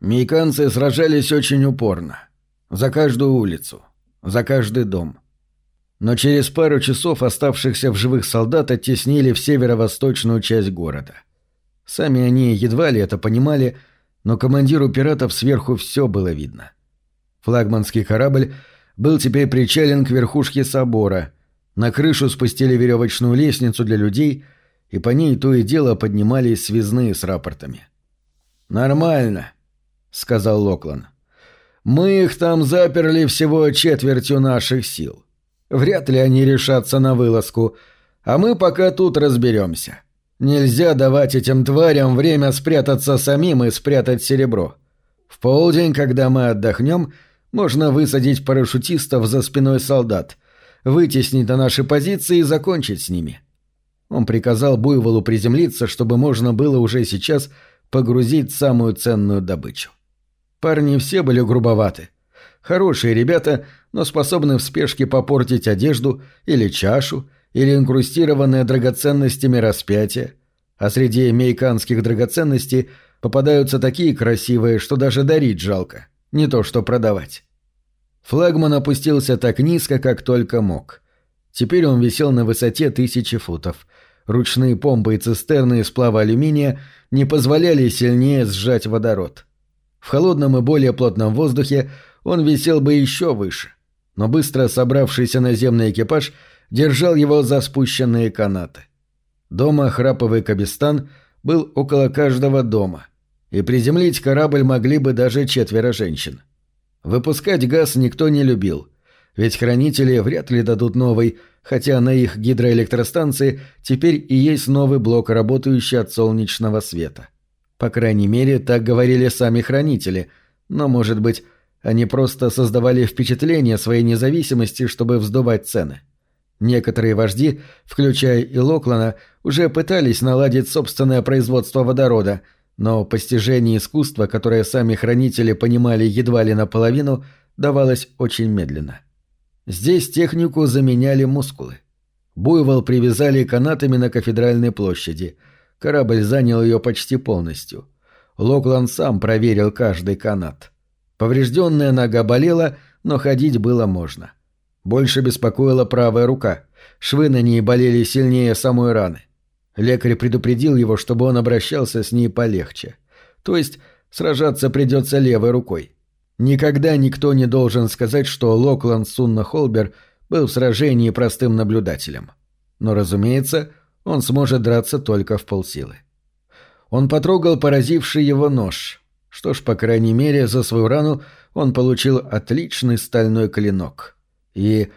Мейканцы сражались очень упорно. За каждую улицу, за каждый дом. Но через пару часов оставшихся в живых солдат оттеснили в северо-восточную часть города. Сами они едва ли это понимали, но командиру пиратов сверху все было видно. Флагманский корабль был теперь причален к верхушке собора, на крышу спустили веревочную лестницу для людей, и по ней то и дело поднимались связные с рапортами. «Нормально», — сказал Локлан. «Мы их там заперли всего четвертью наших сил. Вряд ли они решатся на вылазку, а мы пока тут разберемся. Нельзя давать этим тварям время спрятаться самим и спрятать серебро. В полдень, когда мы отдохнем, можно высадить парашютистов за спиной солдат, вытеснить на наши позиции и закончить с ними». Он приказал Буйволу приземлиться, чтобы можно было уже сейчас погрузить самую ценную добычу. Парни все были грубоваты. Хорошие ребята, но способны в спешке попортить одежду или чашу, или инкрустированное драгоценностями распятие. А среди мейканских драгоценностей попадаются такие красивые, что даже дарить жалко, не то что продавать. Флагман опустился так низко, как только мог. Теперь он висел на высоте тысячи футов. Ручные помпы и цистерны из сплава алюминия не позволяли сильнее сжать водород. В холодном и более плотном воздухе он висел бы еще выше, но быстро собравшийся наземный экипаж держал его за спущенные канаты. Дома Храповый Кабистан был около каждого дома, и приземлить корабль могли бы даже четверо женщин. Выпускать газ никто не любил, ведь хранители вряд ли дадут новый, хотя на их гидроэлектростанции теперь и есть новый блок, работающий от солнечного света. По крайней мере, так говорили сами хранители, но, может быть, они просто создавали впечатление своей независимости, чтобы вздувать цены. Некоторые вожди, включая и Локлана, уже пытались наладить собственное производство водорода, но постижение искусства, которое сами хранители понимали едва ли наполовину, давалось очень медленно. Здесь технику заменяли мускулы. Буйвол привязали канатами на кафедральной площади – Корабль занял ее почти полностью. Локланд сам проверил каждый канат. Поврежденная нога болела, но ходить было можно. Больше беспокоила правая рука. Швы на ней болели сильнее самой раны. Лекарь предупредил его, чтобы он обращался с ней полегче. То есть сражаться придется левой рукой. Никогда никто не должен сказать, что Локланд Сунна Холбер был в сражении простым наблюдателем. Но, разумеется, он сможет драться только в полсилы. Он потрогал поразивший его нож. Что ж, по крайней мере, за свою рану он получил отличный стальной клинок. И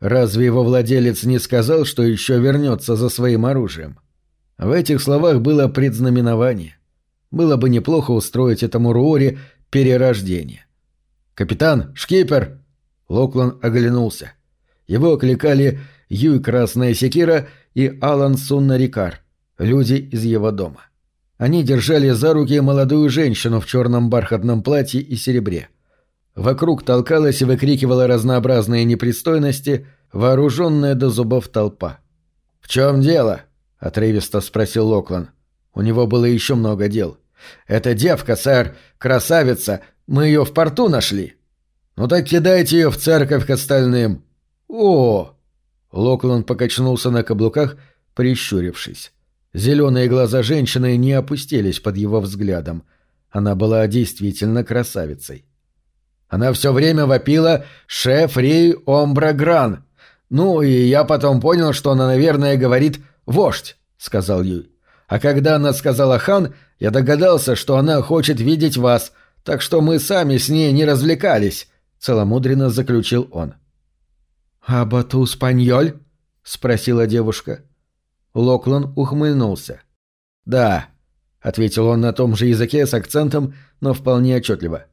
разве его владелец не сказал, что еще вернется за своим оружием? В этих словах было предзнаменование. Было бы неплохо устроить этому Руоре перерождение. «Капитан! Шкипер!» Локлан оглянулся. Его окликали Юй Красная Секира и Алан Сунна Рикар, люди из его дома. Они держали за руки молодую женщину в черном бархатном платье и серебре. Вокруг толкалась и выкрикивала разнообразные непристойности, вооруженная до зубов толпа. «В чем дело?» — отрывисто спросил Локлан. У него было еще много дел. «Это девка, сэр, красавица, мы ее в порту нашли». «Ну так кидайте ее в церковь к остальным». «О!» Локланд покачнулся на каблуках, прищурившись. Зеленые глаза женщины не опустились под его взглядом. Она была действительно красавицей. Она все время вопила «Шеф Рей Омбра Гран». «Ну, и я потом понял, что она, наверное, говорит «вождь», — сказал Юй. А когда она сказала «хан», я догадался, что она хочет видеть вас, так что мы сами с ней не развлекались», — целомудренно заключил он. — «А бату спаньоль?» — спросила девушка. Локлан ухмыльнулся. «Да», — ответил он на том же языке с акцентом, но вполне отчетливо.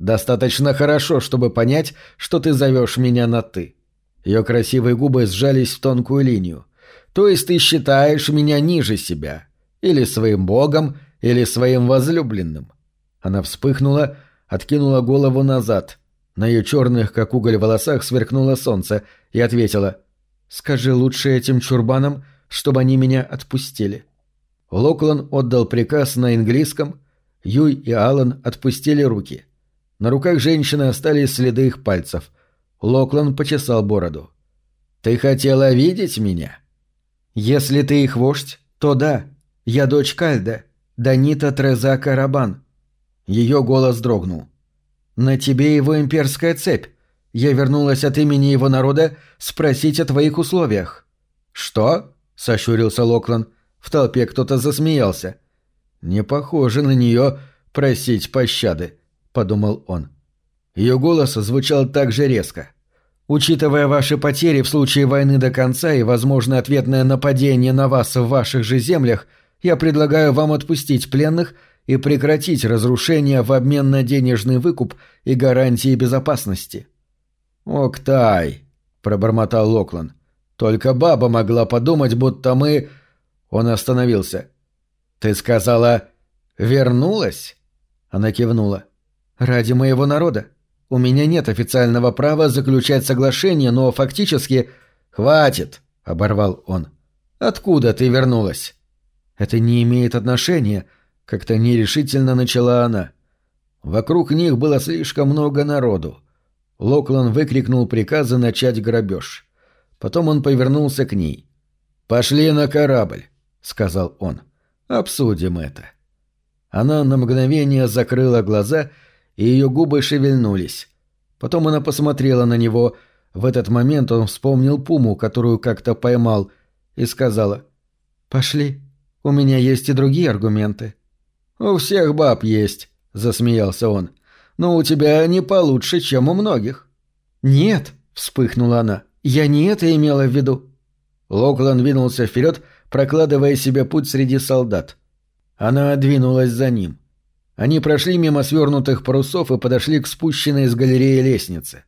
«Достаточно хорошо, чтобы понять, что ты зовешь меня на «ты». Ее красивые губы сжались в тонкую линию. «То есть ты считаешь меня ниже себя? Или своим богом, или своим возлюбленным?» Она вспыхнула, откинула голову назад. На ее черных, как уголь, волосах сверкнуло солнце — и ответила «Скажи лучше этим чурбанам, чтобы они меня отпустили». Локлан отдал приказ на английском, Юй и Алан отпустили руки. На руках женщины остались следы их пальцев. Локлан почесал бороду. «Ты хотела видеть меня?» «Если ты их вождь, то да. Я дочь Кальда, Данита Треза Карабан». Ее голос дрогнул. «На тебе его имперская цепь. Я вернулась от имени его народа спросить о твоих условиях». «Что?» — сощурился Локлан. В толпе кто-то засмеялся. «Не похоже на нее просить пощады», — подумал он. Ее голос звучал так же резко. «Учитывая ваши потери в случае войны до конца и возможное ответное нападение на вас в ваших же землях, я предлагаю вам отпустить пленных и прекратить разрушение в обмен на денежный выкуп и гарантии безопасности». «Октай», — пробормотал Локлан. «Только баба могла подумать, будто мы...» Он остановился. «Ты сказала, вернулась?» Она кивнула. «Ради моего народа. У меня нет официального права заключать соглашение, но фактически...» «Хватит!» — оборвал он. «Откуда ты вернулась?» «Это не имеет отношения», — как-то нерешительно начала она. Вокруг них было слишком много народу. Локлан выкрикнул приказы начать грабеж. Потом он повернулся к ней. «Пошли на корабль», — сказал он. «Обсудим это». Она на мгновение закрыла глаза, и ее губы шевельнулись. Потом она посмотрела на него. В этот момент он вспомнил пуму, которую как-то поймал, и сказала «Пошли, у меня есть и другие аргументы». «У всех баб есть», — засмеялся он. «Но у тебя не получше, чем у многих». «Нет», — вспыхнула она, — «я не это имела в виду». Локлан двинулся вперед, прокладывая себе путь среди солдат. Она двинулась за ним. Они прошли мимо свернутых парусов и подошли к спущенной из галереи лестнице.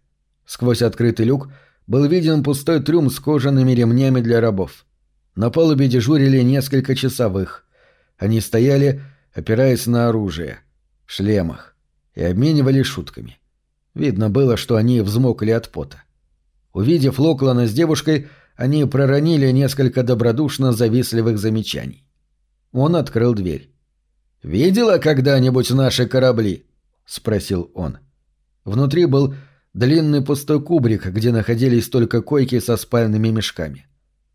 Сквозь открытый люк был виден пустой трюм с кожаными ремнями для рабов. На палубе дежурили несколько часовых. Они стояли, опираясь на оружие, в шлемах, и обменивались шутками. Видно было, что они взмокли от пота. Увидев Локлана с девушкой, они проронили несколько добродушно завистливых замечаний. Он открыл дверь. «Видела когда-нибудь наши корабли?» — спросил он. Внутри был длинный пустой кубрик, где находились только койки со спальными мешками.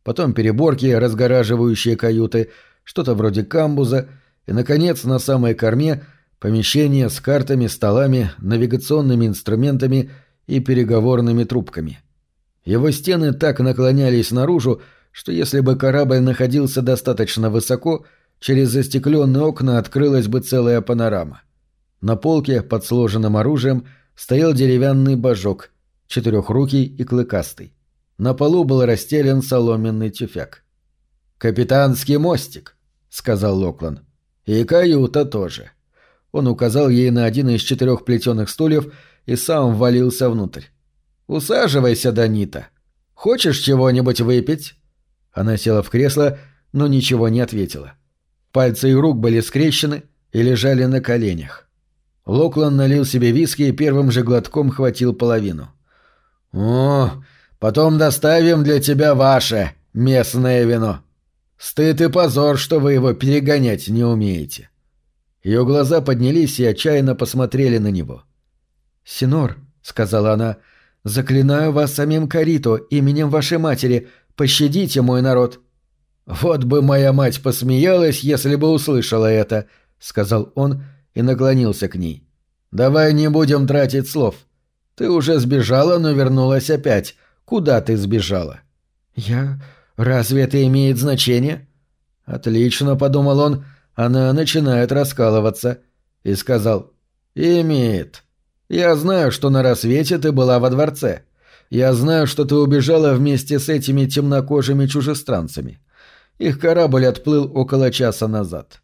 Потом переборки, разгораживающие каюты, что-то вроде камбуза, и, наконец, на самой корме помещение с картами, столами, навигационными инструментами и переговорными трубками. Его стены так наклонялись наружу, что если бы корабль находился достаточно высоко — Через застекленные окна открылась бы целая панорама. На полке под сложенным оружием стоял деревянный божок, четырехрукий и клыкастый. На полу был расстелен соломенный тюфяк. «Капитанский мостик», — сказал Локлан. «И каюта тоже». Он указал ей на один из четырех плетеных стульев и сам ввалился внутрь. «Усаживайся, Данита. Хочешь чего-нибудь выпить?» Она села в кресло, но ничего не ответила. Пальцы и рук были скрещены и лежали на коленях. Локлан налил себе виски и первым же глотком хватил половину. «О, потом доставим для тебя ваше местное вино. Стыд и позор, что вы его перегонять не умеете». Ее глаза поднялись и отчаянно посмотрели на него. «Синор», — сказала она, — «заклинаю вас самим Карито, именем вашей матери, пощадите мой народ». «Вот бы моя мать посмеялась, если бы услышала это», — сказал он и наклонился к ней. «Давай не будем тратить слов. Ты уже сбежала, но вернулась опять. Куда ты сбежала?» «Я... Разве это имеет значение?» «Отлично», — подумал он, — она начинает раскалываться. И сказал, «Имеет. Я знаю, что на рассвете ты была во дворце. Я знаю, что ты убежала вместе с этими темнокожими чужестранцами. Их корабль отплыл около часа назад.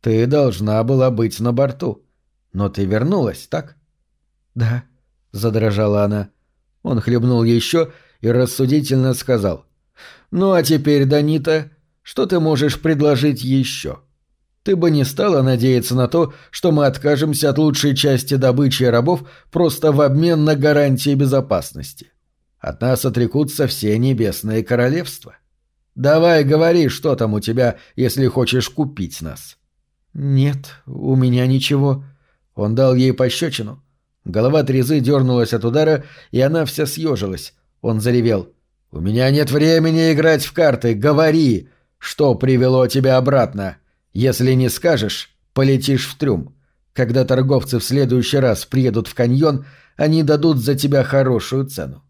Ты должна была быть на борту. Но ты вернулась, так? Да, задрожала она. Он хлебнул еще и рассудительно сказал. Ну а теперь, Данита, что ты можешь предложить еще? Ты бы не стала надеяться на то, что мы откажемся от лучшей части добычи рабов просто в обмен на гарантии безопасности. От нас отрекутся все небесные королевства. Давай говори, что там у тебя, если хочешь купить нас. «Нет, у меня ничего». Он дал ей пощечину. Голова Трезы дернулась от удара, и она вся съежилась. Он заревел. «У меня нет времени играть в карты. Говори, что привело тебя обратно. Если не скажешь, полетишь в трюм. Когда торговцы в следующий раз приедут в каньон, они дадут за тебя хорошую цену.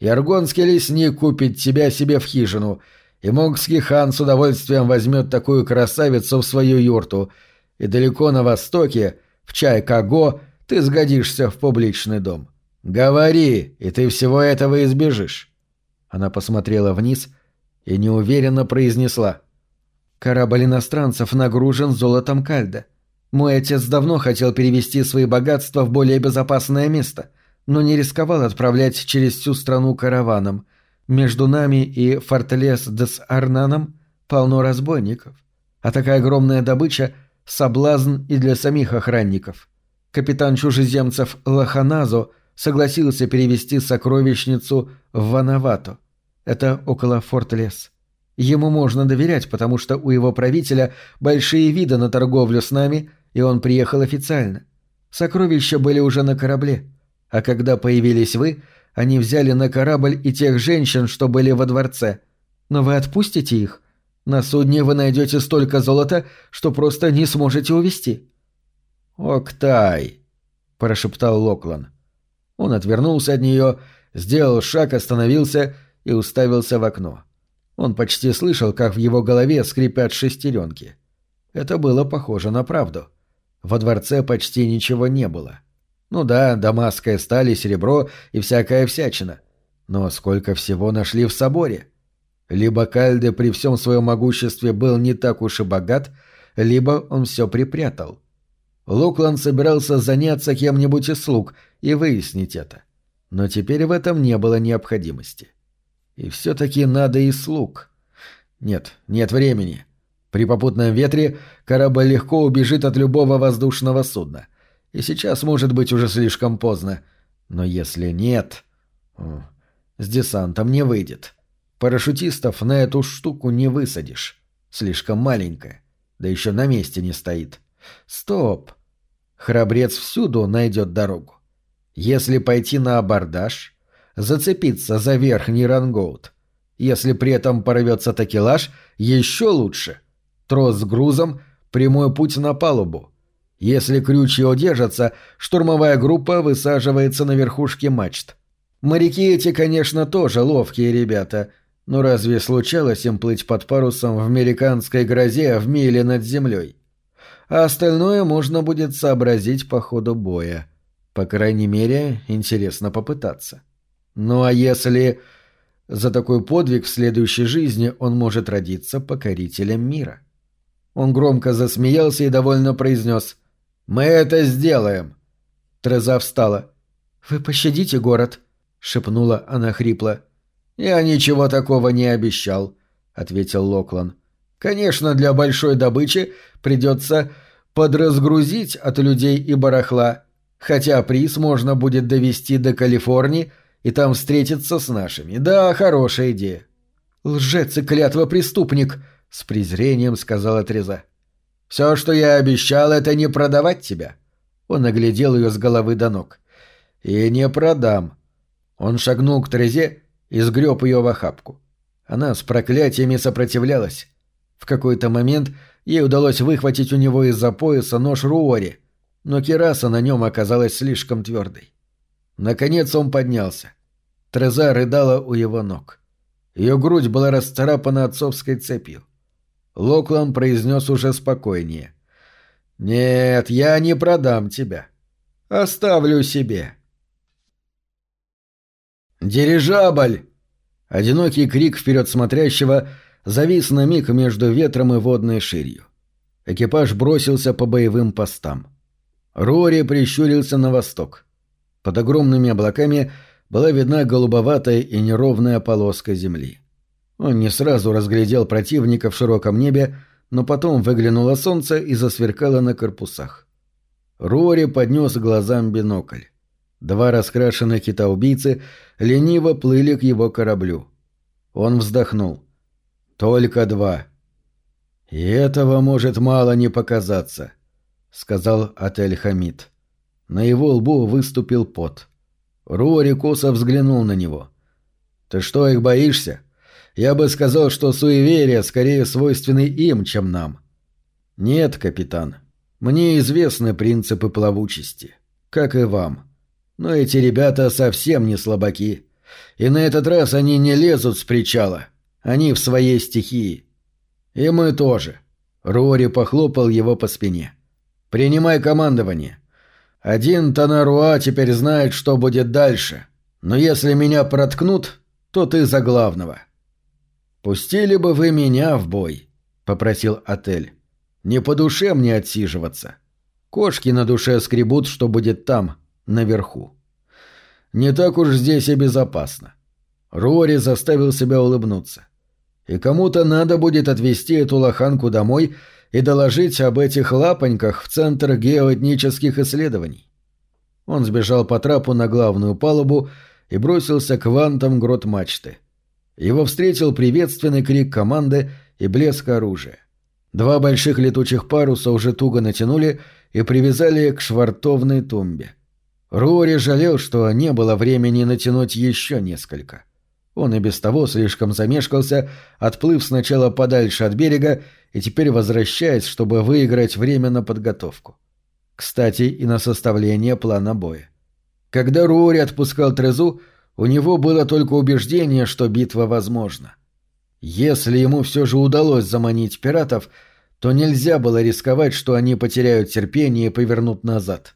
Яргонский лесник купит тебя себе в хижину, и Монгский хан с удовольствием возьмет такую красавицу в свою юрту, и далеко на востоке, в Чайкаго, ты сгодишься в публичный дом. Говори, и ты всего этого избежишь. Она посмотрела вниз и неуверенно произнесла. «Корабль иностранцев нагружен золотом кальда. Мой отец давно хотел перевести свои богатства в более безопасное место, но не рисковал отправлять через всю страну караваном. Между нами и Фортелес дес Арнаном полно разбойников. А такая огромная добыча — соблазн и для самих охранников. Капитан чужеземцев Лоханазо согласился перевести сокровищницу в Ванавато. Это около Форт-Лес. Ему можно доверять, потому что у его правителя большие виды на торговлю с нами, и он приехал официально. Сокровища были уже на корабле. А когда появились вы, они взяли на корабль и тех женщин, что были во дворце. Но вы отпустите их. На судне вы найдете столько золота, что просто не сможете увезти. «Октай», — прошептал Локлан. Он отвернулся от нее, сделал шаг, остановился и уставился в окно. Он почти слышал, как в его голове скрипят шестеренки. Это было похоже на правду. Во дворце почти ничего не было. Ну да, дамасская сталь и серебро и всякая всячина. Но сколько всего нашли в соборе? Либо Кальде при всем своем могуществе был не так уж и богат, либо он все припрятал. Луклан собирался заняться кем-нибудь из слуг и выяснить это. Но теперь в этом не было необходимости. — и все-таки надо и слуг. Нет, нет времени. При попутном ветре корабль легко убежит от любого воздушного судна. И сейчас может быть уже слишком поздно. Но если нет... С десантом не выйдет. Парашютистов на эту штуку не высадишь. Слишком маленькая. Да еще на месте не стоит. Стоп. Храбрец всюду найдет дорогу. Если пойти на абордаж, зацепиться за верхний рангоут. Если при этом порвется такелаж, еще лучше. Трос с грузом — прямой путь на палубу. Если крючья удержатся, штурмовая группа высаживается на верхушке мачт. Моряки эти, конечно, тоже ловкие ребята, но разве случалось им плыть под парусом в американской грозе в миле над землей? А остальное можно будет сообразить по ходу боя. По крайней мере, интересно попытаться. — ну а если за такой подвиг в следующей жизни он может родиться покорителем мира? Он громко засмеялся и довольно произнес «Мы это сделаем!» Треза встала. «Вы пощадите город?» — шепнула она хрипло. «Я ничего такого не обещал», — ответил Локлан. «Конечно, для большой добычи придется подразгрузить от людей и барахла, хотя приз можно будет довести до Калифорнии и там встретиться с нашими. Да, хорошая идея. Лжец и клятва преступник, с презрением сказала Треза. Все, что я обещал, это не продавать тебя. Он оглядел ее с головы до ног. И не продам. Он шагнул к Трезе и сгреб ее в охапку. Она с проклятиями сопротивлялась. В какой-то момент ей удалось выхватить у него из-за пояса нож Руори, но кераса на нем оказалась слишком твердой. Наконец он поднялся. Треза рыдала у его ног. Ее грудь была расцарапана отцовской цепью. Локлан произнес уже спокойнее. «Нет, я не продам тебя. Оставлю себе». «Дирижабль!» Одинокий крик вперед смотрящего завис на миг между ветром и водной ширью. Экипаж бросился по боевым постам. Рори прищурился на восток. Под огромными облаками была видна голубоватая и неровная полоска земли. Он не сразу разглядел противника в широком небе, но потом выглянуло солнце и засверкало на корпусах. Рори поднес глазам бинокль. Два раскрашенных кита-убийцы лениво плыли к его кораблю. Он вздохнул. «Только два». «И этого может мало не показаться», — сказал Отель Хамид. На его лбу выступил пот. Руори косо взглянул на него. «Ты что, их боишься? Я бы сказал, что суеверия скорее свойственны им, чем нам». «Нет, капитан. Мне известны принципы плавучести. Как и вам. Но эти ребята совсем не слабаки. И на этот раз они не лезут с причала. Они в своей стихии. И мы тоже». Руори похлопал его по спине. «Принимай командование. Один Танаруа теперь знает, что будет дальше. Но если меня проткнут, то ты за главного». «Пустили бы вы меня в бой», — попросил отель. «Не по душе мне отсиживаться. Кошки на душе скребут, что будет там, наверху». «Не так уж здесь и безопасно». Рори заставил себя улыбнуться. «И кому-то надо будет отвезти эту лоханку домой и доложить об этих лапоньках в Центр геоэтнических исследований. Он сбежал по трапу на главную палубу и бросился к вантам грот мачты. Его встретил приветственный крик команды и блеск оружия. Два больших летучих паруса уже туго натянули и привязали к швартовной тумбе. Руори жалел, что не было времени натянуть еще несколько. Он и без того слишком замешкался, отплыв сначала подальше от берега и теперь возвращаясь, чтобы выиграть время на подготовку. Кстати, и на составление плана боя. Когда Руори отпускал Трезу, у него было только убеждение, что битва возможна. Если ему все же удалось заманить пиратов, то нельзя было рисковать, что они потеряют терпение и повернут назад.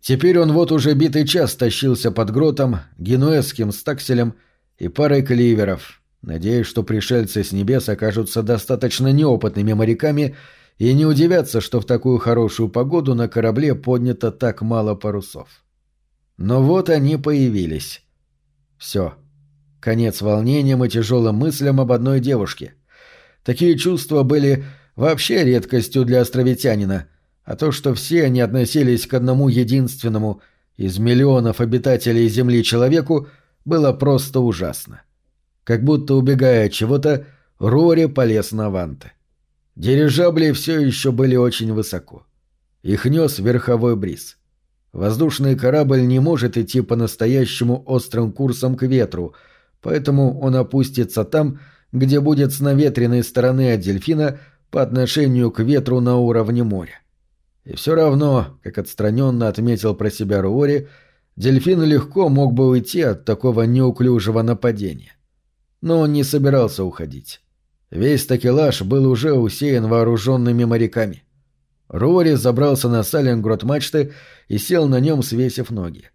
Теперь он вот уже битый час тащился под гротом, генуэзским стакселем и парой кливеров, надеясь, что пришельцы с небес окажутся достаточно неопытными моряками и не удивятся, что в такую хорошую погоду на корабле поднято так мало парусов. Но вот они появились. Все. Конец волнениям и тяжелым мыслям об одной девушке. Такие чувства были вообще редкостью для островитянина, а то, что все они относились к одному единственному из миллионов обитателей Земли человеку, было просто ужасно. Как будто убегая от чего-то, Рори полез на ванты. Дирижабли все еще были очень высоко. Их нес верховой бриз. Воздушный корабль не может идти по-настоящему острым курсом к ветру, поэтому он опустится там, где будет с наветренной стороны от дельфина по отношению к ветру на уровне моря. И все равно, как отстраненно отметил про себя Руори, дельфин легко мог бы уйти от такого неуклюжего нападения. Но он не собирался уходить. Весь такелаж был уже усеян вооруженными моряками. Руори забрался на саленгрот мачты и сел на нем, свесив ноги.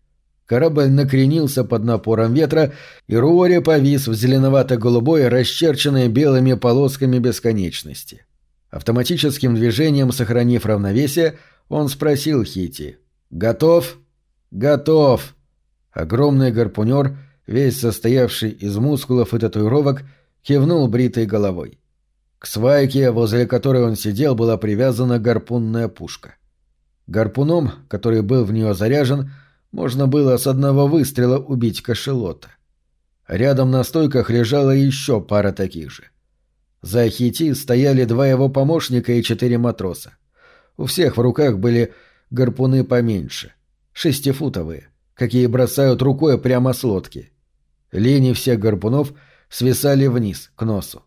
Корабль накренился под напором ветра, и Руори повис в зеленовато-голубой, расчерченной белыми полосками бесконечности. Автоматическим движением, сохранив равновесие, он спросил Хити. «Готов?» «Готов!» Огромный гарпунер, весь состоявший из мускулов и татуировок, кивнул бритой головой. К свайке, возле которой он сидел, была привязана гарпунная пушка. Гарпуном, который был в нее заряжен, можно было с одного выстрела убить кошелота. Рядом на стойках лежала еще пара таких же. За Хити стояли два его помощника и четыре матроса. У всех в руках были гарпуны поменьше, шестифутовые, какие бросают рукой прямо с лодки. Линии всех гарпунов свисали вниз, к носу.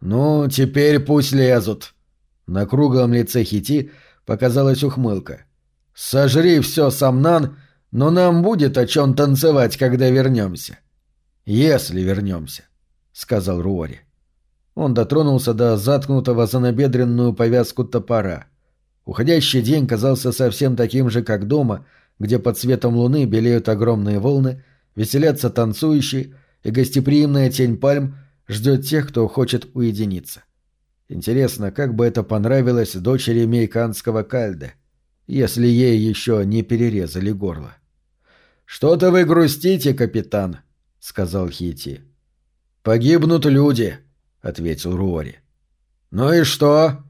«Ну, теперь пусть лезут». На круглом лице Хити показалась ухмылка. «Сожри все, Самнан, но нам будет о чем танцевать, когда вернемся». «Если вернемся», — сказал Руори. Он дотронулся до заткнутого за набедренную повязку топора. Уходящий день казался совсем таким же, как дома, где под светом луны белеют огромные волны, веселятся танцующие, и гостеприимная тень пальм ждет тех, кто хочет уединиться. Интересно, как бы это понравилось дочери мейканского кальде, если ей еще не перерезали горло. «Что-то вы грустите, капитан», — сказал Хити. «Погибнут люди», — ответил Руори. «Ну и что?»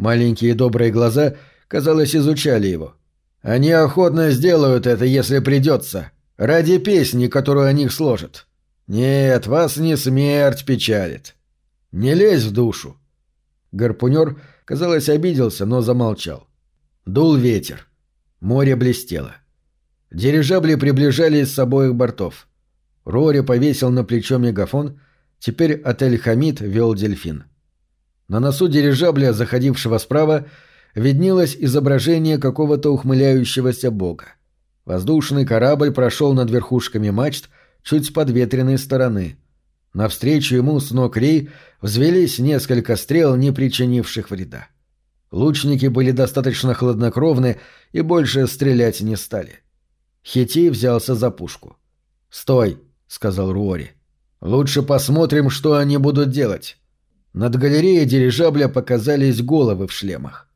Маленькие добрые глаза, казалось, изучали его. «Они охотно сделают это, если придется, ради песни, которую о них сложат. Нет, вас не смерть печалит. Не лезь в душу. Гарпунер, казалось, обиделся, но замолчал. Дул ветер. Море блестело. Дирижабли приближались с обоих бортов. Рори повесил на плечо мегафон, теперь отель «Хамид» вел дельфин. На носу дирижабля, заходившего справа, виднелось изображение какого-то ухмыляющегося бога. Воздушный корабль прошел над верхушками мачт чуть с подветренной стороны. Навстречу ему с ног рей взвелись несколько стрел, не причинивших вреда. Лучники были достаточно хладнокровны и больше стрелять не стали. Хити взялся за пушку. «Стой!» — сказал Руори. «Лучше посмотрим, что они будут делать». Над галереей дирижабля показались головы в шлемах.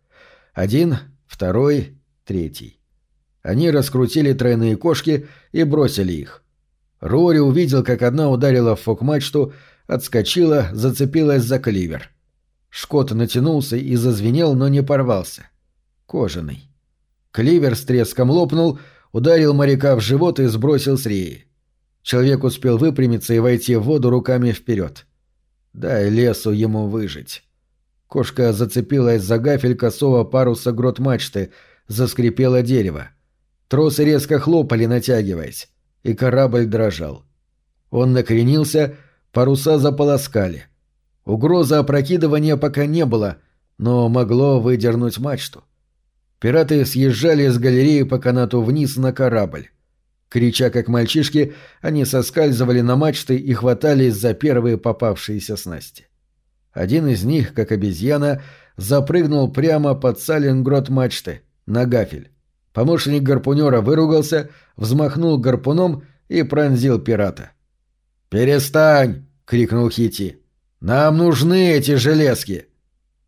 Один, второй, третий. Они раскрутили тройные кошки и бросили их. Рори увидел, как одна ударила в фок-мачту, отскочила, зацепилась за кливер. Шкот натянулся и зазвенел, но не порвался. Кожаный. Кливер с треском лопнул, ударил моряка в живот и сбросил с реи. Человек успел выпрямиться и войти в воду руками вперед. Дай лесу ему выжить. Кошка зацепилась за гафель косого паруса грот мачты, заскрипело дерево. Тросы резко хлопали, натягиваясь, и корабль дрожал. Он накренился, паруса заполоскали — Угрозы опрокидывания пока не было, но могло выдернуть мачту. Пираты съезжали с галереи по канату вниз на корабль. Крича как мальчишки, они соскальзывали на мачты и хватались за первые попавшиеся снасти. Один из них, как обезьяна, запрыгнул прямо под саленгрот мачты, на гафель. Помощник гарпунера выругался, взмахнул гарпуном и пронзил пирата. «Перестань!» — крикнул Хити. «Нам нужны эти железки!»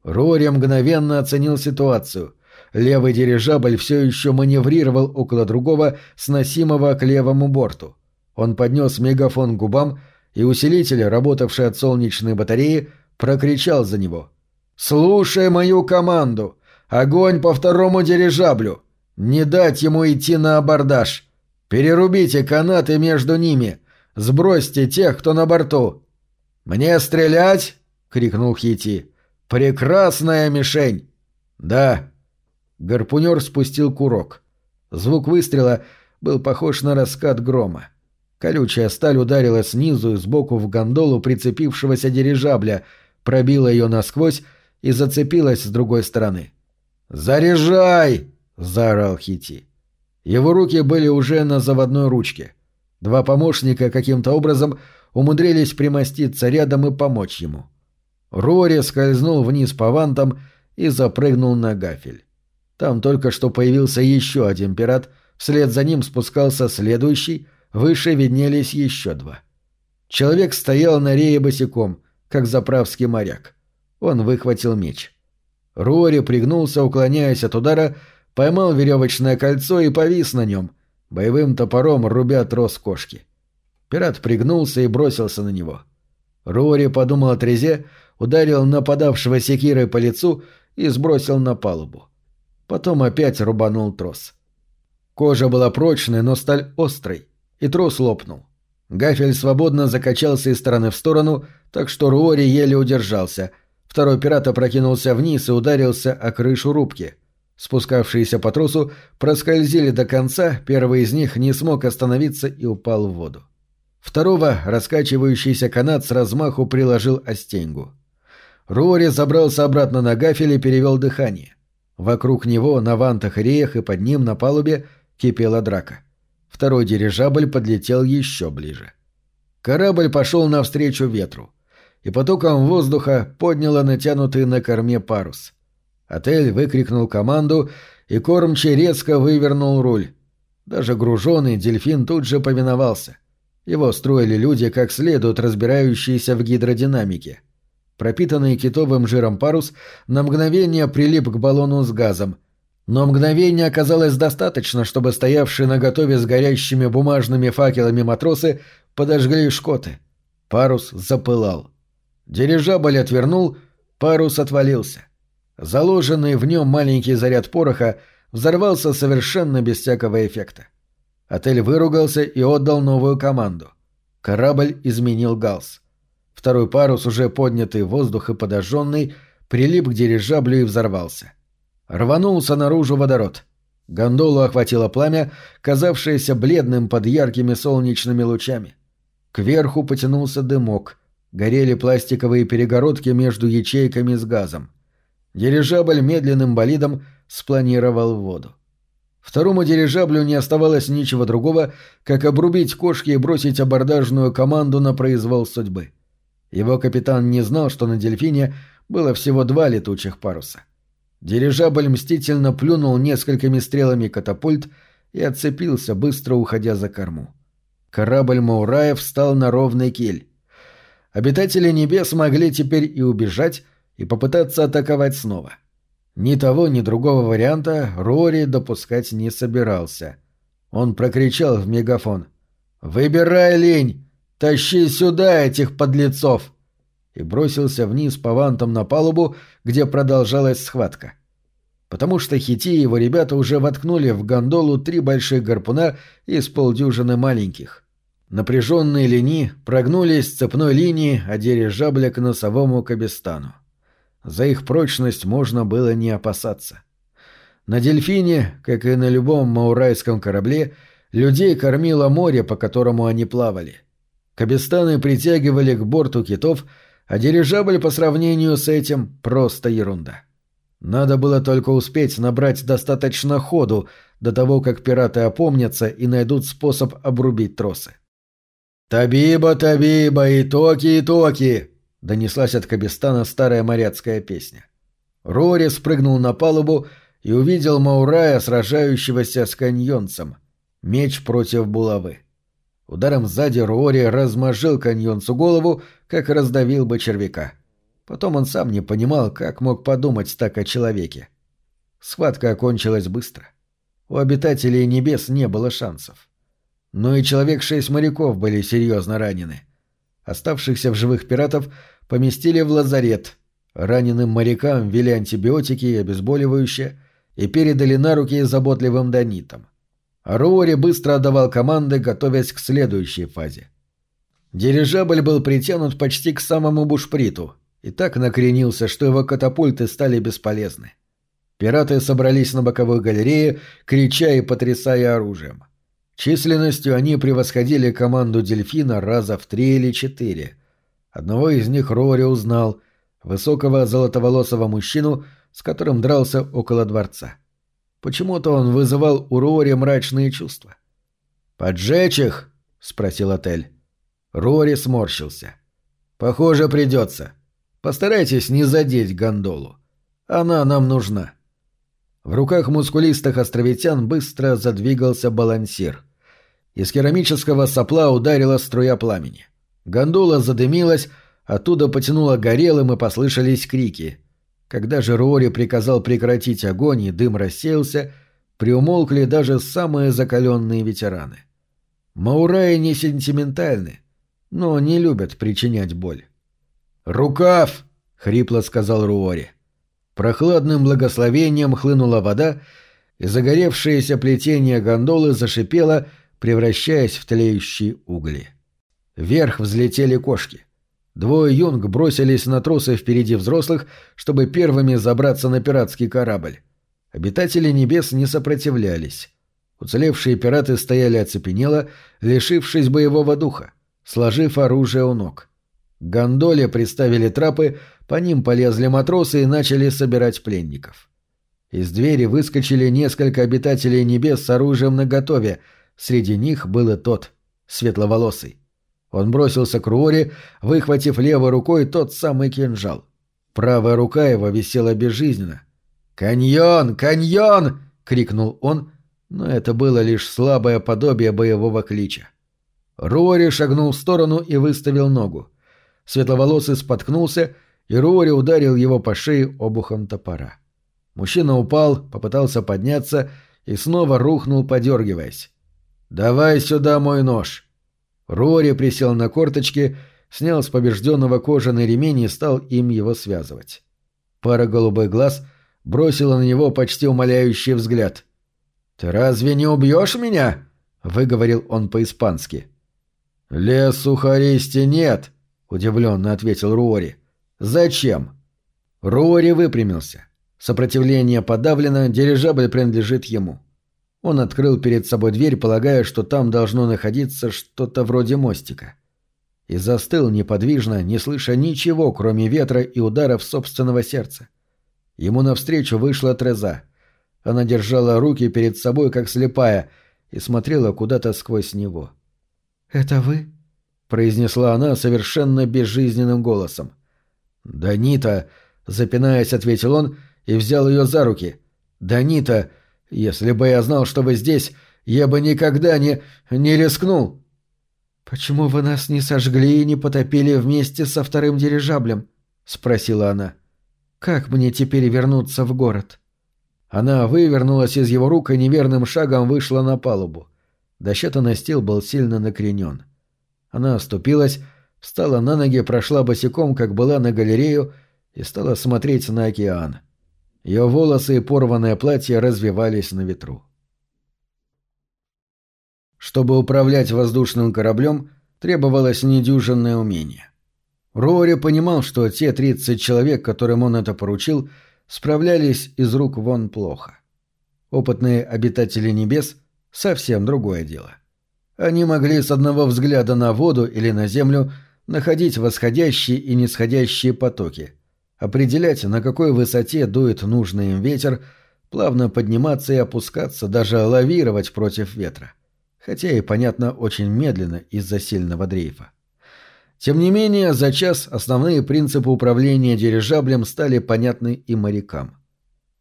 Рори мгновенно оценил ситуацию. Левый дирижабль все еще маневрировал около другого, сносимого к левому борту. Он поднес мегафон к губам, и усилитель, работавший от солнечной батареи, прокричал за него. «Слушай мою команду! Огонь по второму дирижаблю! Не дать ему идти на абордаж! Перерубите канаты между ними! Сбросьте тех, кто на борту! «Мне стрелять?» — крикнул Хити. «Прекрасная мишень!» «Да». Гарпунер спустил курок. Звук выстрела был похож на раскат грома. Колючая сталь ударила снизу и сбоку в гондолу прицепившегося дирижабля, пробила ее насквозь и зацепилась с другой стороны. «Заряжай!» — заорал Хити. Его руки были уже на заводной ручке. Два помощника каким-то образом умудрились примоститься рядом и помочь ему. Рори скользнул вниз по вантам и запрыгнул на гафель. Там только что появился еще один пират, вслед за ним спускался следующий, выше виднелись еще два. Человек стоял на рее босиком, как заправский моряк. Он выхватил меч. Рори пригнулся, уклоняясь от удара, поймал веревочное кольцо и повис на нем, боевым топором рубя трос кошки. Пират пригнулся и бросился на него. Рори подумал о трезе, ударил нападавшего секирой по лицу и сбросил на палубу. Потом опять рубанул трос. Кожа была прочной, но сталь острой, и трос лопнул. Гафель свободно закачался из стороны в сторону, так что Руори еле удержался. Второй пират опрокинулся вниз и ударился о крышу рубки. Спускавшиеся по тросу проскользили до конца, первый из них не смог остановиться и упал в воду. Второго раскачивающийся канат с размаху приложил о стеньгу. Рори забрался обратно на гафель и перевел дыхание. Вокруг него, на вантах и реях и под ним на палубе кипела драка. Второй дирижабль подлетел еще ближе. Корабль пошел навстречу ветру, и потоком воздуха подняло натянутый на корме парус. Отель выкрикнул команду, и кормчий резко вывернул руль. Даже груженный дельфин тут же повиновался — его строили люди, как следует разбирающиеся в гидродинамике. Пропитанный китовым жиром парус на мгновение прилип к баллону с газом. Но мгновение оказалось достаточно, чтобы стоявшие на готове с горящими бумажными факелами матросы подожгли шкоты. Парус запылал. Дирижабль отвернул, парус отвалился. Заложенный в нем маленький заряд пороха взорвался совершенно без всякого эффекта. Отель выругался и отдал новую команду. Корабль изменил галс. Второй парус, уже поднятый в воздух и подожженный, прилип к дирижаблю и взорвался. Рванулся наружу водород. Гондолу охватило пламя, казавшееся бледным под яркими солнечными лучами. Кверху потянулся дымок. Горели пластиковые перегородки между ячейками с газом. Дирижабль медленным болидом спланировал в воду. Второму дирижаблю не оставалось ничего другого, как обрубить кошки и бросить абордажную команду на произвол судьбы. Его капитан не знал, что на «Дельфине» было всего два летучих паруса. Дирижабль мстительно плюнул несколькими стрелами катапульт и отцепился, быстро уходя за корму. Корабль Маураев встал на ровный киль. Обитатели небес могли теперь и убежать, и попытаться атаковать снова. Ни того, ни другого варианта Рори допускать не собирался. Он прокричал в мегафон. «Выбирай, лень! Тащи сюда этих подлецов!» и бросился вниз по вантам на палубу, где продолжалась схватка. Потому что Хити и его ребята уже воткнули в гондолу три больших гарпуна из полдюжины маленьких. Напряженные линии прогнулись с цепной линии от дирижабля к носовому Кабистану. За их прочность можно было не опасаться. На «Дельфине», как и на любом маурайском корабле, людей кормило море, по которому они плавали. Кабистаны притягивали к борту китов – а дирижабль по сравнению с этим просто ерунда. Надо было только успеть набрать достаточно ходу до того, как пираты опомнятся и найдут способ обрубить тросы. «Табиба, табиба, итоки, итоки!» — донеслась от Кабистана старая моряцкая песня. Рори спрыгнул на палубу и увидел Маурая, сражающегося с каньонцем. Меч против булавы. Ударом сзади Руори размозжил каньонцу голову, как раздавил бы червяка. Потом он сам не понимал, как мог подумать так о человеке. Схватка окончилась быстро. У обитателей небес не было шансов. Но и человек шесть моряков были серьезно ранены. Оставшихся в живых пиратов поместили в лазарет. Раненым морякам ввели антибиотики и обезболивающее и передали на руки заботливым донитам. Руори быстро отдавал команды, готовясь к следующей фазе. Дирижабль был притянут почти к самому бушприту и так накренился, что его катапульты стали бесполезны. Пираты собрались на боковой галерее, крича и потрясая оружием. Численностью они превосходили команду «Дельфина» раза в три или четыре. Одного из них Рори узнал — высокого золотоволосого мужчину, с которым дрался около дворца. — Почему-то он вызывал у Рори мрачные чувства. «Поджечь их?» — спросил отель. Рори сморщился. «Похоже, придется. Постарайтесь не задеть гондолу. Она нам нужна». В руках мускулистых островитян быстро задвигался балансир. Из керамического сопла ударила струя пламени. Гондола задымилась, оттуда потянуло горелым и послышались крики. Когда же Руори приказал прекратить огонь и дым рассеялся, приумолкли даже самые закаленные ветераны. Маураи не сентиментальны, но не любят причинять боль. «Рукав!» — хрипло сказал Руори. Прохладным благословением хлынула вода, и загоревшееся плетение гондолы зашипело, превращаясь в тлеющие угли. Вверх взлетели кошки. Двое юнг бросились на тросы впереди взрослых, чтобы первыми забраться на пиратский корабль. Обитатели небес не сопротивлялись. Уцелевшие пираты стояли оцепенело, лишившись боевого духа, сложив оружие у ног. К гондоле приставили трапы, по ним полезли матросы и начали собирать пленников. Из двери выскочили несколько обитателей небес с оружием наготове, среди них был и тот, светловолосый. Он бросился к Руоре, выхватив левой рукой тот самый кинжал. Правая рука его висела безжизненно. «Каньон! Каньон!» — крикнул он, но это было лишь слабое подобие боевого клича. Руори шагнул в сторону и выставил ногу. Светловолосый споткнулся, и Руори ударил его по шее обухом топора. Мужчина упал, попытался подняться и снова рухнул, подергиваясь. «Давай сюда мой нож!» Рори присел на корточки, снял с побежденного кожаный ремень и стал им его связывать. Пара голубых глаз бросила на него почти умоляющий взгляд. «Ты разве не убьешь меня?» — выговорил он по-испански. «Лес сухаристи нет», — удивленно ответил Руори. «Зачем?» Руори выпрямился. Сопротивление подавлено, дирижабль принадлежит ему. Он открыл перед собой дверь, полагая, что там должно находиться что-то вроде мостика. И застыл неподвижно, не слыша ничего, кроме ветра и ударов собственного сердца. Ему навстречу вышла Треза. Она держала руки перед собой, как слепая, и смотрела куда-то сквозь него. «Это вы?» — произнесла она совершенно безжизненным голосом. «Данита», — запинаясь, ответил он и взял ее за руки. «Данита, если бы я знал, что вы здесь, я бы никогда не... не рискнул». «Почему вы нас не сожгли и не потопили вместе со вторым дирижаблем?» — спросила она. «Как мне теперь вернуться в город?» Она вывернулась из его рук и неверным шагом вышла на палубу. Дощатый настил был сильно накренен. Она оступилась, встала на ноги, прошла босиком, как была на галерею, и стала смотреть на океан. Ее волосы и порванное платье развивались на ветру. Чтобы управлять воздушным кораблем, требовалось недюжинное умение. Роури понимал, что те 30 человек, которым он это поручил, справлялись из рук вон плохо. Опытные обитатели небес — совсем другое дело. Они могли с одного взгляда на воду или на землю находить восходящие и нисходящие потоки, определять, на какой высоте дует нужный им ветер, плавно подниматься и опускаться, даже лавировать против ветра. Хотя и, понятно, очень медленно из-за сильного дрейфа. Тем не менее, за час основные принципы управления дирижаблем стали понятны и морякам.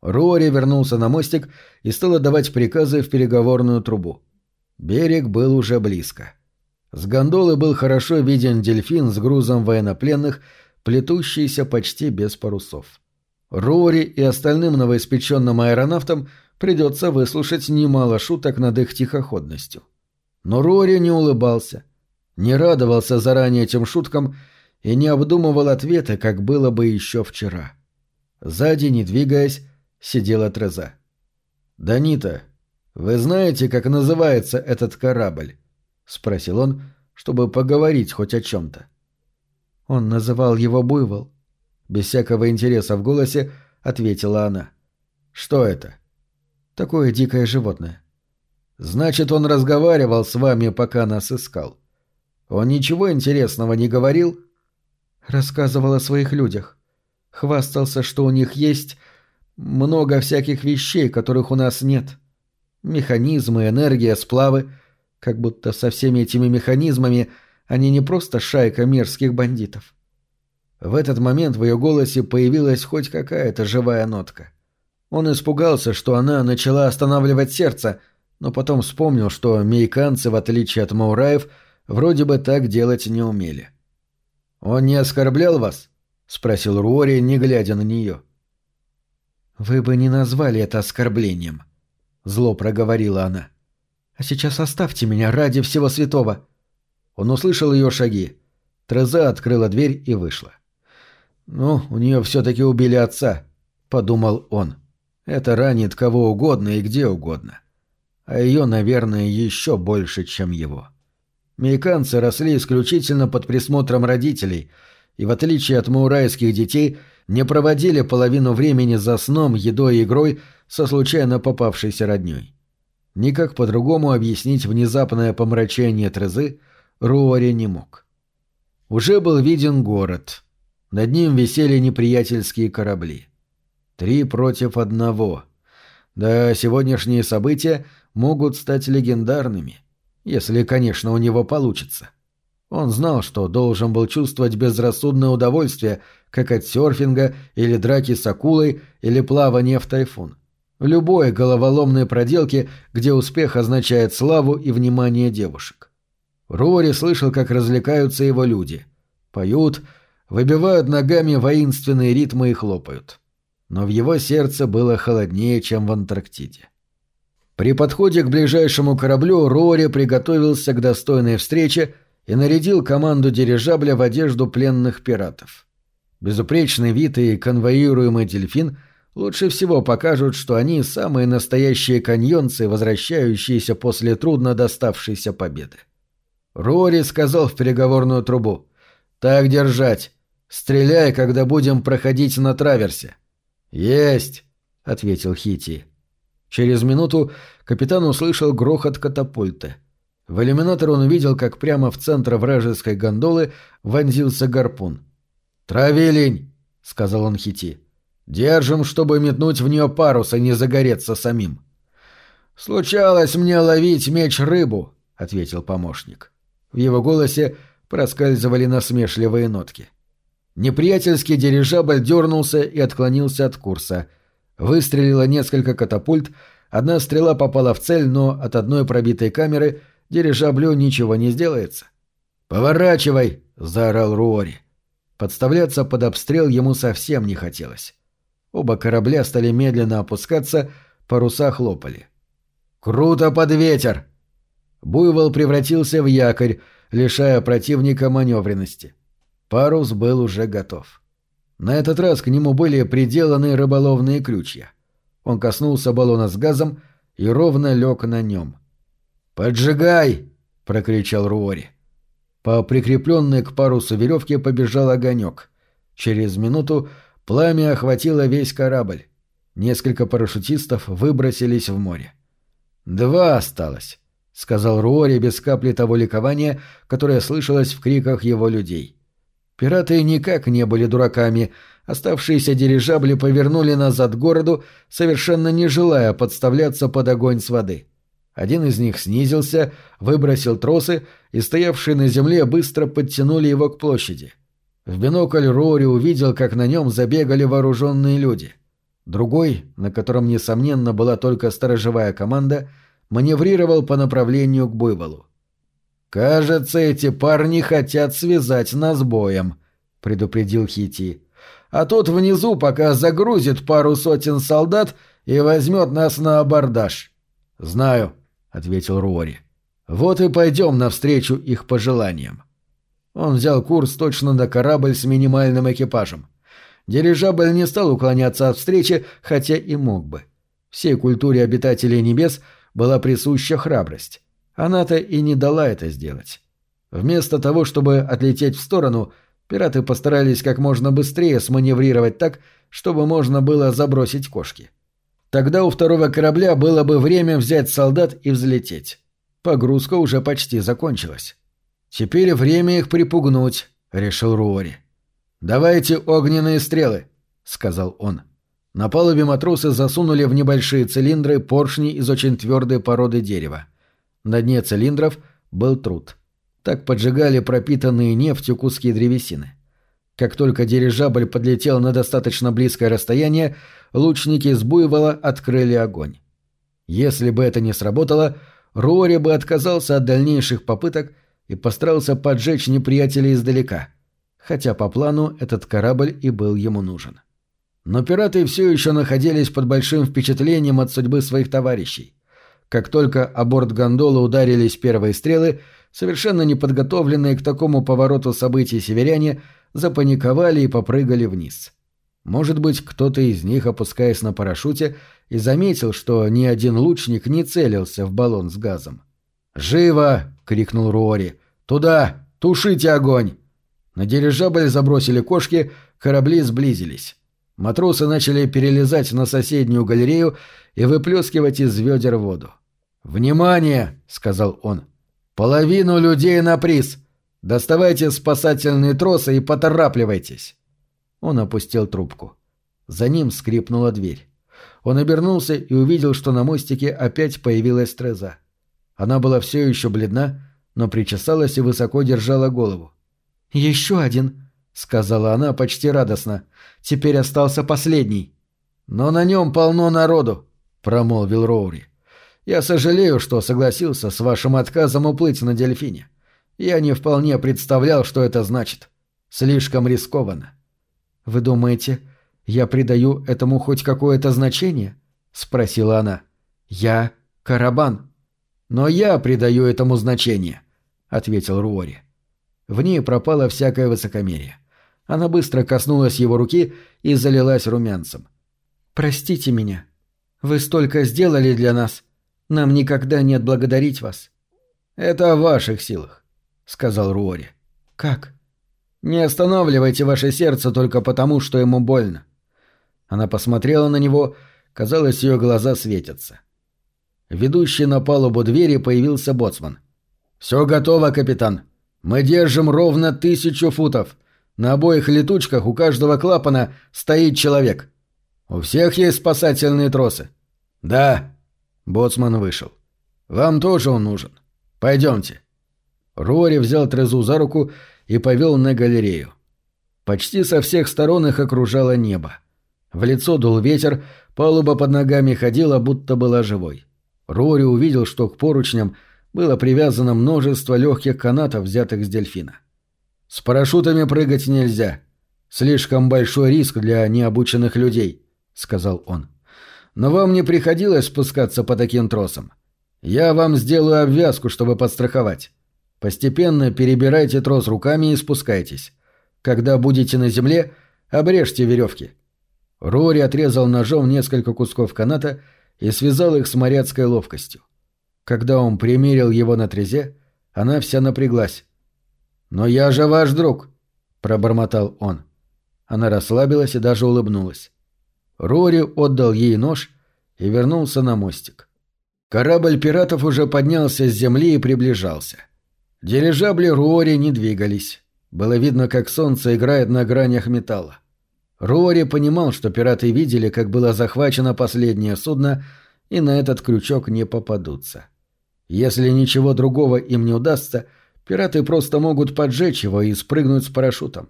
Рори вернулся на мостик и стал отдавать приказы в переговорную трубу. Берег был уже близко. С гондолы был хорошо виден дельфин с грузом военнопленных, плетущийся почти без парусов. Рори и остальным новоиспеченным аэронавтам придется выслушать немало шуток над их тихоходностью. Но Рори не улыбался — не радовался заранее этим шуткам и не обдумывал ответы, как было бы еще вчера. Сзади, не двигаясь, сидела Треза. «Данита, вы знаете, как называется этот корабль?» — спросил он, чтобы поговорить хоть о чем-то. Он называл его «Буйвол». Без всякого интереса в голосе ответила она. «Что это?» «Такое дикое животное». «Значит, он разговаривал с вами, пока нас искал». Он ничего интересного не говорил? Рассказывал о своих людях. Хвастался, что у них есть много всяких вещей, которых у нас нет. Механизмы, энергия, сплавы. Как будто со всеми этими механизмами они не просто шайка мерзких бандитов. В этот момент в ее голосе появилась хоть какая-то живая нотка. Он испугался, что она начала останавливать сердце, но потом вспомнил, что мейканцы, в отличие от маураев, — вроде бы так делать не умели. «Он не оскорблял вас?» — спросил Руори, не глядя на нее. «Вы бы не назвали это оскорблением», — зло проговорила она. «А сейчас оставьте меня ради всего святого». Он услышал ее шаги. Треза открыла дверь и вышла. «Ну, у нее все-таки убили отца», — подумал он. «Это ранит кого угодно и где угодно. А ее, наверное, еще больше, чем его». Мейканцы росли исключительно под присмотром родителей и, в отличие от маурайских детей, не проводили половину времени за сном, едой и игрой со случайно попавшейся родней. Никак по-другому объяснить внезапное помрачение Трезы Руори не мог. Уже был виден город. Над ним висели неприятельские корабли. Три против одного. Да, сегодняшние события могут стать легендарными. Если, конечно, у него получится. Он знал, что должен был чувствовать безрассудное удовольствие, как от серфинга или драки с акулой или плавания в тайфун. Любой головоломной проделки, где успех означает славу и внимание девушек. Рори слышал, как развлекаются его люди. Поют, выбивают ногами воинственные ритмы и хлопают. Но в его сердце было холоднее, чем в Антарктиде. При подходе к ближайшему кораблю Рори приготовился к достойной встрече и нарядил команду дирижабля в одежду пленных пиратов. Безупречный вид и конвоируемый дельфин лучше всего покажут, что они самые настоящие каньонцы, возвращающиеся после трудно доставшейся победы. Рори сказал в переговорную трубу «Так держать. Стреляй, когда будем проходить на траверсе». «Есть!» — ответил Хити. Через минуту капитан услышал грохот катапульты. В иллюминатор он увидел, как прямо в центр вражеской гондолы вонзился гарпун. «Трави сказал он Хити. «Держим, чтобы метнуть в нее парус, а не загореться самим». «Случалось мне ловить меч-рыбу», — ответил помощник. В его голосе проскальзывали насмешливые нотки. Неприятельский дирижабль дернулся и отклонился от курса. Выстрелило несколько катапульт, одна стрела попала в цель, но от одной пробитой камеры дирижаблю ничего не сделается. «Поворачивай!» — заорал Руори. Подставляться под обстрел ему совсем не хотелось. Оба корабля стали медленно опускаться, паруса хлопали. «Круто под ветер!» Буйвол превратился в якорь, лишая противника маневренности. Парус был уже готов. На этот раз к нему были приделаны рыболовные крючья. Он коснулся баллона с газом и ровно лег на нем. «Поджигай!» — прокричал Руори. По прикрепленной к парусу веревке побежал огонек. Через минуту пламя охватило весь корабль. Несколько парашютистов выбросились в море. «Два осталось», — сказал Руори без капли того ликования, которое слышалось в криках его людей. Пираты никак не были дураками. Оставшиеся дирижабли повернули назад к городу, совершенно не желая подставляться под огонь с воды. Один из них снизился, выбросил тросы, и стоявшие на земле быстро подтянули его к площади. В бинокль Рори увидел, как на нем забегали вооруженные люди. Другой, на котором, несомненно, была только сторожевая команда, маневрировал по направлению к буйволу. «Кажется, эти парни хотят связать нас боем», — предупредил Хити. «А тот внизу пока загрузит пару сотен солдат и возьмет нас на абордаж». «Знаю», — ответил Руори. «Вот и пойдем навстречу их пожеланиям». Он взял курс точно на корабль с минимальным экипажем. Дирижабль не стал уклоняться от встречи, хотя и мог бы. Всей культуре обитателей небес была присуща храбрость. Она-то и не дала это сделать. Вместо того, чтобы отлететь в сторону, пираты постарались как можно быстрее сманеврировать так, чтобы можно было забросить кошки. Тогда у второго корабля было бы время взять солдат и взлететь. Погрузка уже почти закончилась. «Теперь время их припугнуть», — решил Руори. «Давайте огненные стрелы», — сказал он. На палубе матросы засунули в небольшие цилиндры поршни из очень твердой породы дерева. На дне цилиндров был труд. Так поджигали пропитанные нефтью куски древесины. Как только дирижабль подлетел на достаточно близкое расстояние, лучники с буйвола открыли огонь. Если бы это не сработало, Рори бы отказался от дальнейших попыток и постарался поджечь неприятеля издалека, хотя по плану этот корабль и был ему нужен. Но пираты все еще находились под большим впечатлением от судьбы своих товарищей. Как только о борт гондолы ударились первые стрелы, совершенно неподготовленные к такому повороту событий северяне запаниковали и попрыгали вниз. Может быть, кто-то из них, опускаясь на парашюте, и заметил, что ни один лучник не целился в баллон с газом. «Живо!» — крикнул Руори. «Туда! Тушите огонь!» На дирижабль забросили кошки, корабли сблизились. Матросы начали перелезать на соседнюю галерею и выплескивать из ведер воду. «Внимание!» — сказал он. «Половину людей на приз! Доставайте спасательные тросы и поторапливайтесь!» Он опустил трубку. За ним скрипнула дверь. Он обернулся и увидел, что на мостике опять появилась Треза. Она была все еще бледна, но причесалась и высоко держала голову. «Еще один!» — сказала она почти радостно. «Теперь остался последний». «Но на нем полно народу», — промолвил Роури. «Я сожалею, что согласился с вашим отказом уплыть на дельфине. Я не вполне представлял, что это значит. Слишком рискованно». «Вы думаете, я придаю этому хоть какое-то значение?» — спросила она. «Я Карабан». «Но я придаю этому значение», — ответил Руори. В ней пропало всякое высокомерие. Она быстро коснулась его руки и залилась румянцем. «Простите меня. Вы столько сделали для нас. Нам никогда не отблагодарить вас». «Это о ваших силах», — сказал Руори. «Как?» Не останавливайте ваше сердце только потому, что ему больно. Она посмотрела на него, казалось, ее глаза светятся. Ведущий на палубу двери появился боцман. «Все готово, капитан. Мы держим ровно тысячу футов. На обоих летучках у каждого клапана стоит человек. У всех есть спасательные тросы?» «Да». Боцман вышел. «Вам тоже он нужен. Пойдемте». Рори взял Трезу за руку и повел на галерею. Почти со всех сторон их окружало небо. В лицо дул ветер, палуба под ногами ходила, будто была живой. Рори увидел, что к поручням было привязано множество легких канатов, взятых с дельфина. «С парашютами прыгать нельзя. Слишком большой риск для необученных людей», — сказал он. «Но вам не приходилось спускаться по таким тросам. Я вам сделаю обвязку, чтобы подстраховать. Постепенно перебирайте трос руками и спускайтесь. Когда будете на земле, обрежьте веревки». Рори отрезал ножом несколько кусков каната и связал их с моряцкой ловкостью. Когда он примерил его на трезе, она вся напряглась. «Но я же ваш друг!» — пробормотал он. Она расслабилась и даже улыбнулась. Рори отдал ей нож и вернулся на мостик. Корабль пиратов уже поднялся с земли и приближался. Дирижабли Руори не двигались. Было видно, как солнце играет на гранях металла. Руори понимал, что пираты видели, как было захвачено последнее судно, и на этот крючок не попадутся. Если ничего другого им не удастся, пираты просто могут поджечь его и спрыгнуть с парашютом.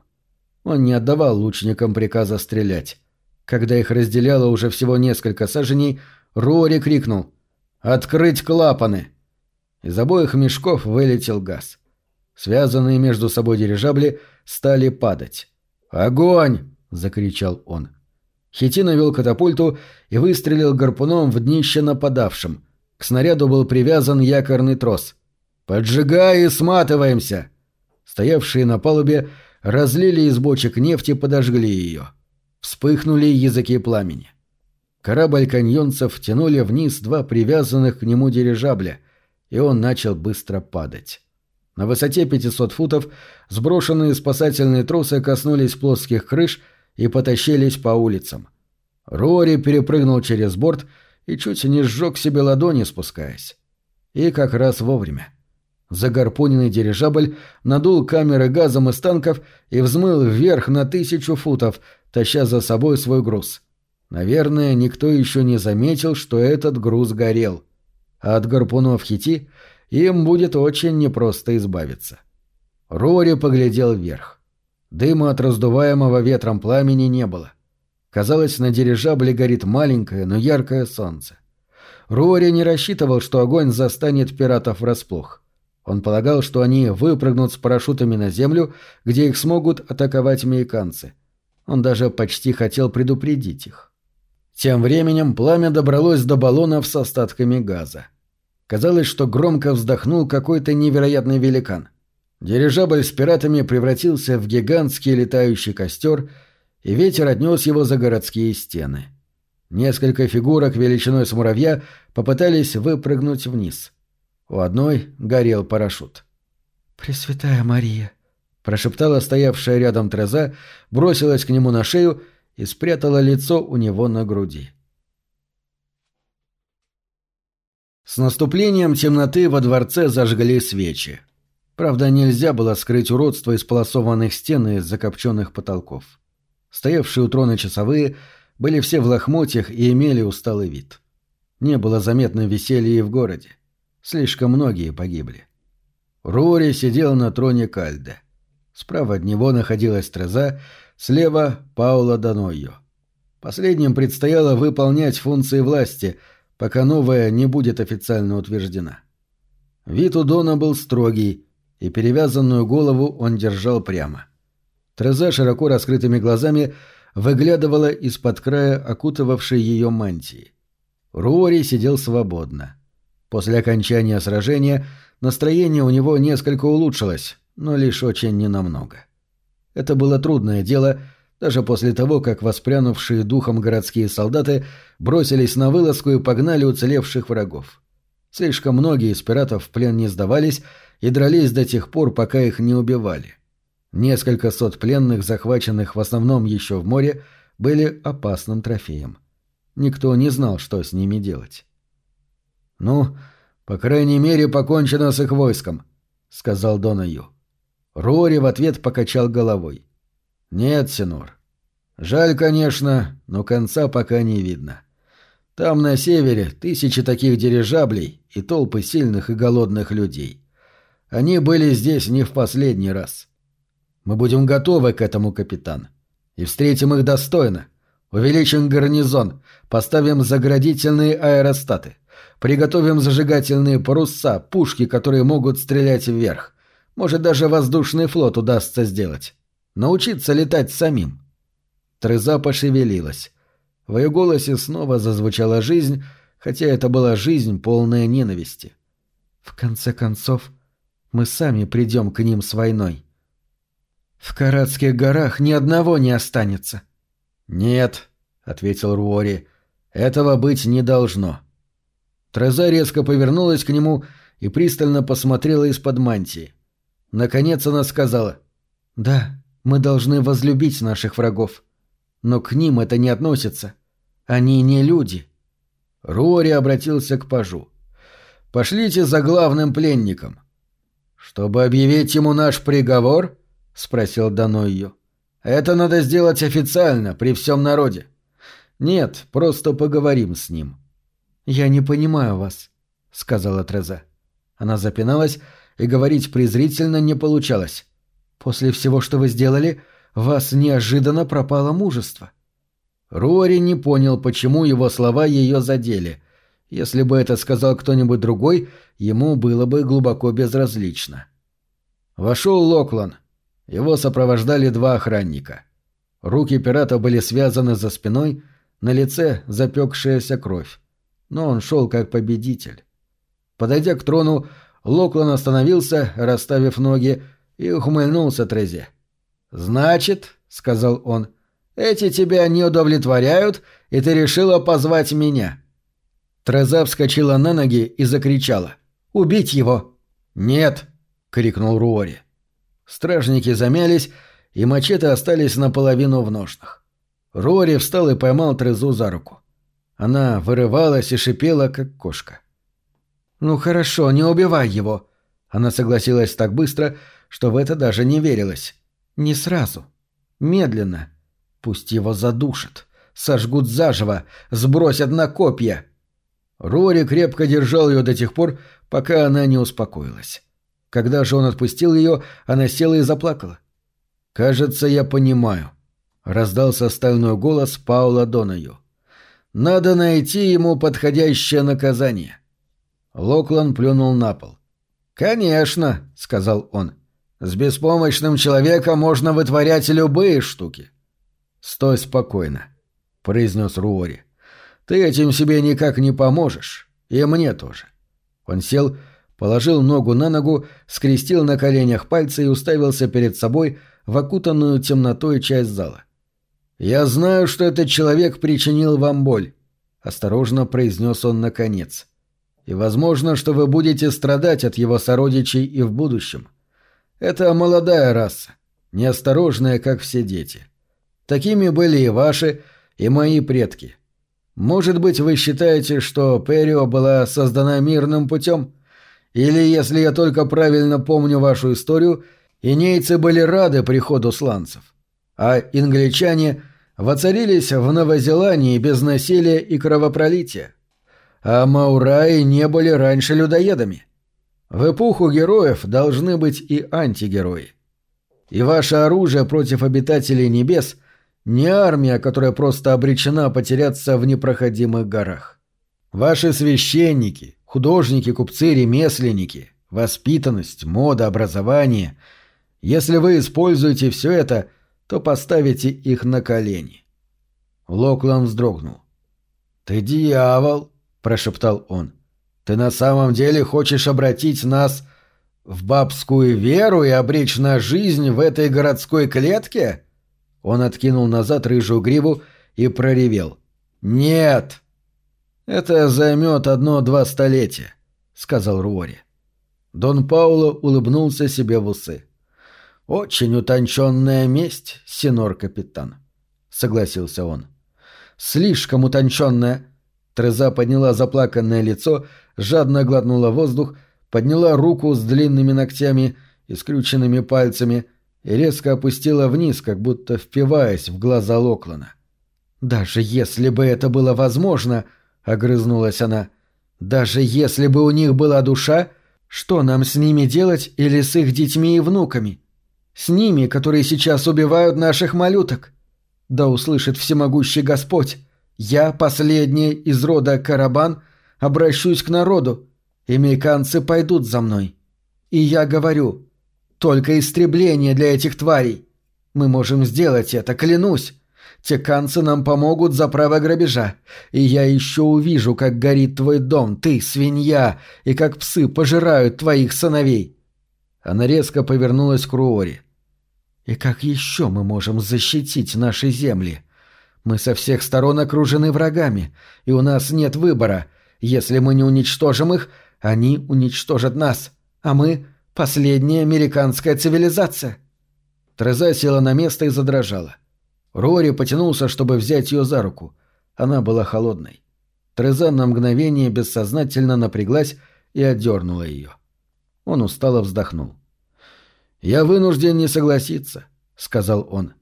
Он не отдавал лучникам приказа стрелять. Когда их разделяло уже всего несколько саженей, Руори крикнул «Открыть клапаны!» Из обоих мешков вылетел газ. Связанные между собой дирижабли стали падать. «Огонь!» — закричал он. Хити навел катапульту и выстрелил гарпуном в днище нападавшим. К снаряду был привязан якорный трос. «Поджигай и сматываемся!» Стоявшие на палубе разлили из бочек нефти и подожгли ее. Вспыхнули языки пламени. Корабль каньонцев тянули вниз два привязанных к нему дирижабля, и он начал быстро падать. На высоте 500 футов сброшенные спасательные тросы коснулись плоских крыш и потащились по улицам. Рори перепрыгнул через борт и чуть не сжег себе ладони, спускаясь. И как раз вовремя. Загарпуненный дирижабль надул камеры газом из танков и взмыл вверх на тысячу футов, таща за собой свой груз. Наверное, никто еще не заметил, что этот груз горел. А от гарпунов хити им будет очень непросто избавиться. Рори поглядел вверх. Дыма от раздуваемого ветром пламени не было. Казалось, на дирижабле горит маленькое, но яркое солнце. Руори не рассчитывал, что огонь застанет пиратов врасплох. Он полагал, что они выпрыгнут с парашютами на землю, где их смогут атаковать американцы. Он даже почти хотел предупредить их. Тем временем пламя добралось до баллонов с остатками газа. Казалось, что громко вздохнул какой-то невероятный великан. Дирижабль с пиратами превратился в гигантский летающий костер — и ветер отнес его за городские стены. Несколько фигурок величиной с муравья попытались выпрыгнуть вниз. У одной горел парашют. «Пресвятая Мария!» — прошептала стоявшая рядом Треза, бросилась к нему на шею и спрятала лицо у него на груди. С наступлением темноты во дворце зажгли свечи. Правда, нельзя было скрыть уродство исполосованных стен и закопченных потолков. Стоявшие у трона часовые были все в лохмотьях и имели усталый вид. Не было заметно веселья и в городе. Слишком многие погибли. Рори сидел на троне Кальде. Справа от него находилась Треза, слева — Паула Данойо. Последним предстояло выполнять функции власти, пока новая не будет официально утверждена. Вид у Дона был строгий, и перевязанную голову он держал прямо — Треза широко раскрытыми глазами выглядывала из-под края окутывавшей ее мантии. Руори сидел свободно. После окончания сражения настроение у него несколько улучшилось, но лишь очень ненамного. Это было трудное дело, даже после того, как воспрянувшие духом городские солдаты бросились на вылазку и погнали уцелевших врагов. Слишком многие из пиратов в плен не сдавались и дрались до тех пор, пока их не убивали. — Несколько сот пленных, захваченных в основном еще в море, были опасным трофеем. Никто не знал, что с ними делать. «Ну, по крайней мере, покончено с их войском», — сказал Донаю. Рори в ответ покачал головой. «Нет, Синор. Жаль, конечно, но конца пока не видно. Там на севере тысячи таких дирижаблей и толпы сильных и голодных людей. Они были здесь не в последний раз. Мы будем готовы к этому, капитан. И встретим их достойно. Увеличим гарнизон, поставим заградительные аэростаты, приготовим зажигательные паруса, пушки, которые могут стрелять вверх. Может, даже воздушный флот удастся сделать. Научиться летать самим. Треза пошевелилась. В ее голосе снова зазвучала жизнь, хотя это была жизнь, полная ненависти. «В конце концов, мы сами придем к ним с войной. В Каратских горах ни одного не останется». «Нет», — ответил Руори, — «этого быть не должно». Треза резко повернулась к нему и пристально посмотрела из-под мантии. Наконец она сказала, «Да, мы должны возлюбить наших врагов. Но к ним это не относится. Они не люди. Рори обратился к пажу. «Пошлите за главным пленником». «Чтобы объявить ему наш приговор?» — спросил Данойю. «Это надо сделать официально, при всем народе». «Нет, просто поговорим с ним». «Я не понимаю вас», — сказала Треза. Она запиналась, и говорить презрительно не получалось. «После всего, что вы сделали, вас неожиданно пропало мужество. Рори не понял, почему его слова ее задели. Если бы это сказал кто-нибудь другой, ему было бы глубоко безразлично. Вошел Локлан. Его сопровождали два охранника. Руки пирата были связаны за спиной, на лице запекшаяся кровь. Но он шел как победитель. Подойдя к трону, Локлан остановился, расставив ноги, и ухмыльнулся Трезе. «Значит, — сказал он, — эти тебя не удовлетворяют, и ты решила позвать меня». Треза вскочила на ноги и закричала. «Убить его!» «Нет!» — крикнул Руори. Стражники замялись, и мачете остались наполовину в ножнах. Руори встал и поймал Трезу за руку. Она вырывалась и шипела, как кошка. «Ну хорошо, не убивай его!» Она согласилась так быстро, что в это даже не верилось. Не сразу. Медленно. Пусть его задушат. Сожгут заживо. Сбросят на копья. Рори крепко держал ее до тех пор, пока она не успокоилась. Когда же он отпустил ее, она села и заплакала. «Кажется, я понимаю», — раздался стальной голос Паула Донаю. «Надо найти ему подходящее наказание». Локлан плюнул на пол. «Конечно», — сказал он. С беспомощным человеком можно вытворять любые штуки. Стой спокойно, произнес Руори. Ты этим себе никак не поможешь. И мне тоже. Он сел, положил ногу на ногу, скрестил на коленях пальцы и уставился перед собой в окутанную темнотой часть зала. «Я знаю, что этот человек причинил вам боль», — осторожно произнес он наконец. «И возможно, что вы будете страдать от его сородичей и в будущем. Это молодая раса, неосторожная, как все дети. Такими были и ваши, и мои предки. Может быть, вы считаете, что Перио была создана мирным путем? Или, если я только правильно помню вашу историю, инейцы были рады приходу сланцев, а англичане воцарились в Новозеландии без насилия и кровопролития. А маураи не были раньше людоедами. В эпоху героев должны быть и антигерои. И ваше оружие против обитателей небес не армия, которая просто обречена потеряться в непроходимых горах. Ваши священники, художники, купцы, ремесленники, воспитанность, мода, образование. Если вы используете все это, то поставите их на колени. Локлан вздрогнул. «Ты дьявол!» – прошептал он. Ты на самом деле хочешь обратить нас в бабскую веру и обречь на жизнь в этой городской клетке?» Он откинул назад рыжую гриву и проревел. «Нет!» «Это займет одно-два столетия», — сказал Руори. Дон Пауло улыбнулся себе в усы. Очень утонченная месть, сенор-капитан», — согласился он. «Слишком утонченная». Треза подняла заплаканное лицо, жадно глотнула воздух, подняла руку с длинными ногтями и скрюченными пальцами и резко опустила вниз, как будто впиваясь в глаза Локлана. «Даже если бы это было возможно», — огрызнулась она, — «даже если бы у них была душа, что нам с ними делать или с их детьми и внуками? С ними, которые сейчас убивают наших малюток? Да услышит всемогущий Господь, я, последняя из рода Карабан, обращусь к народу, и мейканцы пойдут за мной. И я говорю, только истребление для этих тварей. Мы можем сделать это, клянусь. Теканцы нам помогут за право грабежа. И я еще увижу, как горит твой дом, ты, свинья, и как псы пожирают твоих сыновей. Она резко повернулась к Руори. И как еще мы можем защитить наши земли? Мы со всех сторон окружены врагами, и у нас нет выбора. Если мы не уничтожим их, они уничтожат нас, а мы — последняя американская цивилизация. Треза села на место и задрожала. Рори потянулся, чтобы взять ее за руку. Она была холодной. Треза на мгновение бессознательно напряглась и отдернула ее. Он устало вздохнул. «Я вынужден не согласиться», — сказал он.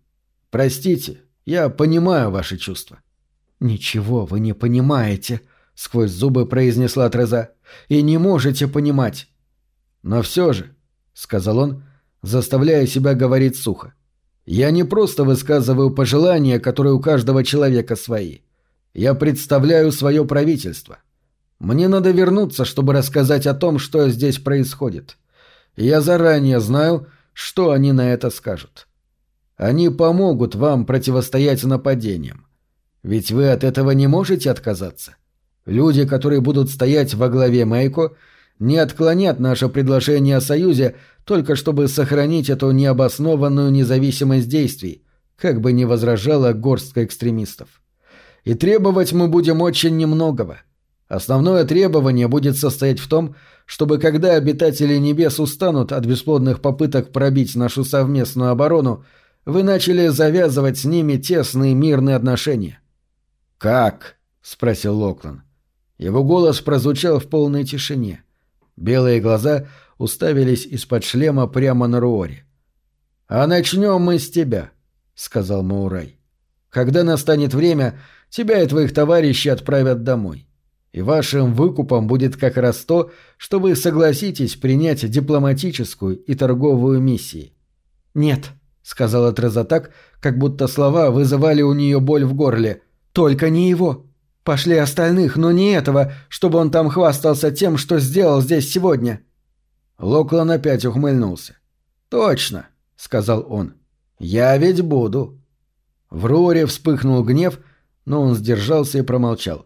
«Простите, я понимаю ваши чувства». «Ничего вы не понимаете», — сквозь зубы произнесла Треза. «И не можете понимать». «Но все же», — сказал он, заставляя себя говорить сухо. Я не просто высказываю пожелания, которые у каждого человека свои. Я представляю свое правительство. Мне надо вернуться, чтобы рассказать о том, что здесь происходит. Я заранее знаю, что они на это скажут. Они помогут вам противостоять нападениям. Ведь вы от этого не можете отказаться. Люди, которые будут стоять во главе Мэйко, не отклонят наше предложение о союзе, только чтобы сохранить эту необоснованную независимость действий, как бы ни возражала горстка экстремистов. И требовать мы будем очень немногого. Основное требование будет состоять в том, чтобы когда обитатели небес устанут от бесплодных попыток пробить нашу совместную оборону, вы начали завязывать с ними тесные мирные отношения. «Как?» — спросил Локлан. Его голос прозвучал в полной тишине. Белые глаза уставились из-под шлема прямо на Руори. «А начнем мы с тебя», — сказал Маурай. «Когда настанет время, тебя и твоих товарищей отправят домой. И вашим выкупом будет как раз то, что вы согласитесь принять дипломатическую и торговую миссии». «Нет», — сказала Треза так, как будто слова вызывали у нее боль в горле. «Только не его. Пошли остальных, но не этого, чтобы он там хвастался тем, что сделал здесь сегодня». Локлан опять ухмыльнулся. «Точно», — сказал он. «Я ведь буду». В Роре вспыхнул гнев, но он сдержался и промолчал.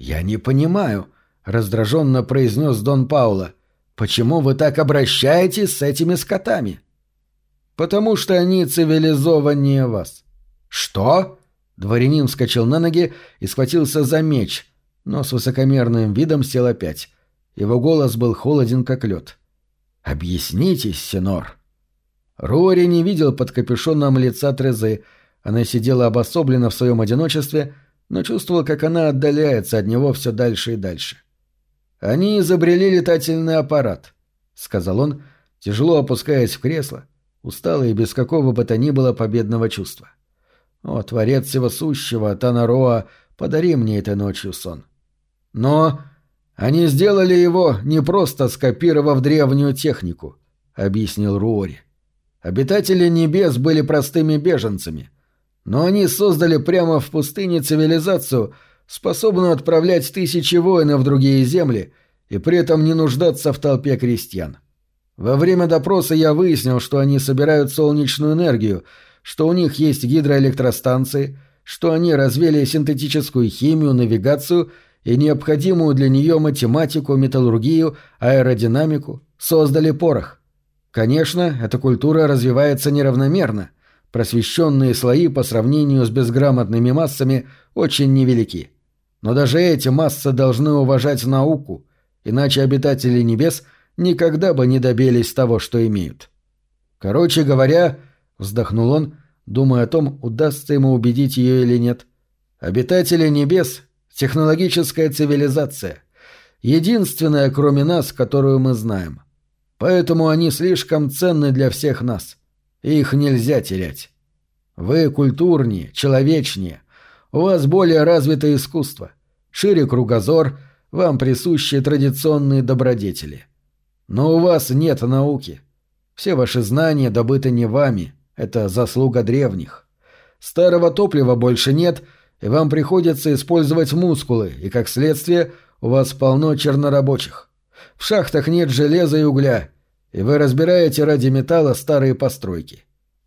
«Я не понимаю», — раздраженно произнес Дон Паула. «Почему вы так обращаетесь с этими скотами?» «Потому что они цивилизованнее вас». «Что?» Дворянин вскочил на ноги и схватился за меч, но с высокомерным видом сел опять. Его голос был холоден, как лед. «Объяснитесь, Синор». Руори не видел под капюшоном лица Трезы. Она сидела обособленно в своем одиночестве, но чувствовал, как она отдаляется от него все дальше и дальше. «Они изобрели летательный аппарат», — сказал он, тяжело опускаясь в кресло, усталый и без какого бы то ни было победного чувства. О, Творец Всего Сущего, Танароа, подари мне этой ночью сон. Но они сделали его, не просто скопировав древнюю технику, — объяснил Руори. Обитатели небес были простыми беженцами, но они создали прямо в пустыне цивилизацию, способную отправлять тысячи воинов в другие земли и при этом не нуждаться в толпе крестьян. Во время допроса я выяснил, что они собирают солнечную энергию — что у них есть гидроэлектростанции, что они развили синтетическую химию, навигацию и необходимую для нее математику, металлургию, аэродинамику, создали порох. Конечно, эта культура развивается неравномерно. Просвещенные слои по сравнению с безграмотными массами очень невелики. Но даже эти массы должны уважать науку, иначе обитатели небес никогда бы не добились того, что имеют. Короче говоря, вздохнул он, думая о том, удастся ему убедить ее или нет. Обитатели небес — технологическая цивилизация. Единственная, кроме нас, которую мы знаем. Поэтому они слишком ценны для всех нас. Их нельзя терять. Вы культурнее, человечнее. У вас более развитое искусство. Шире кругозор, вам присущи традиционные добродетели. Но у вас нет науки. Все ваши знания добыты не вами. Это заслуга древних. Старого топлива больше нет, и вам приходится использовать мускулы, и, как следствие, у вас полно чернорабочих. В шахтах нет железа и угля, и вы разбираете ради металла старые постройки.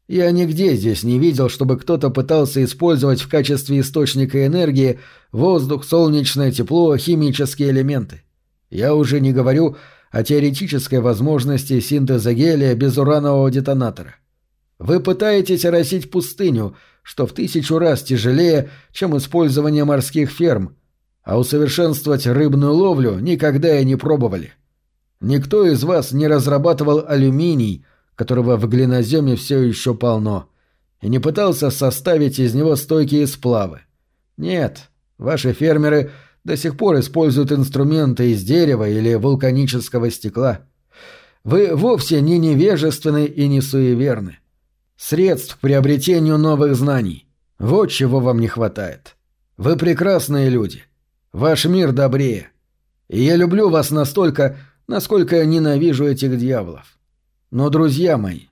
Я нигде здесь не видел, чтобы кто-то пытался использовать в качестве источника энергии воздух, солнечное тепло, химические элементы. Я уже не говорю о теоретической возможности синтеза гелия без уранового детонатора. Вы пытаетесь оросить пустыню, что в тысячу раз тяжелее, чем использование морских ферм, а усовершенствовать рыбную ловлю никогда и не пробовали. Никто из вас не разрабатывал алюминий, которого в глиноземе все еще полно, и не пытался составить из него стойкие сплавы. Нет, ваши фермеры до сих пор используют инструменты из дерева или вулканического стекла. Вы вовсе не невежественны и не суеверны. Средств к приобретению новых знаний. Вот чего вам не хватает. Вы прекрасные люди. Ваш мир добрее. И я люблю вас настолько, насколько я ненавижу этих дьяволов. Но, друзья мои,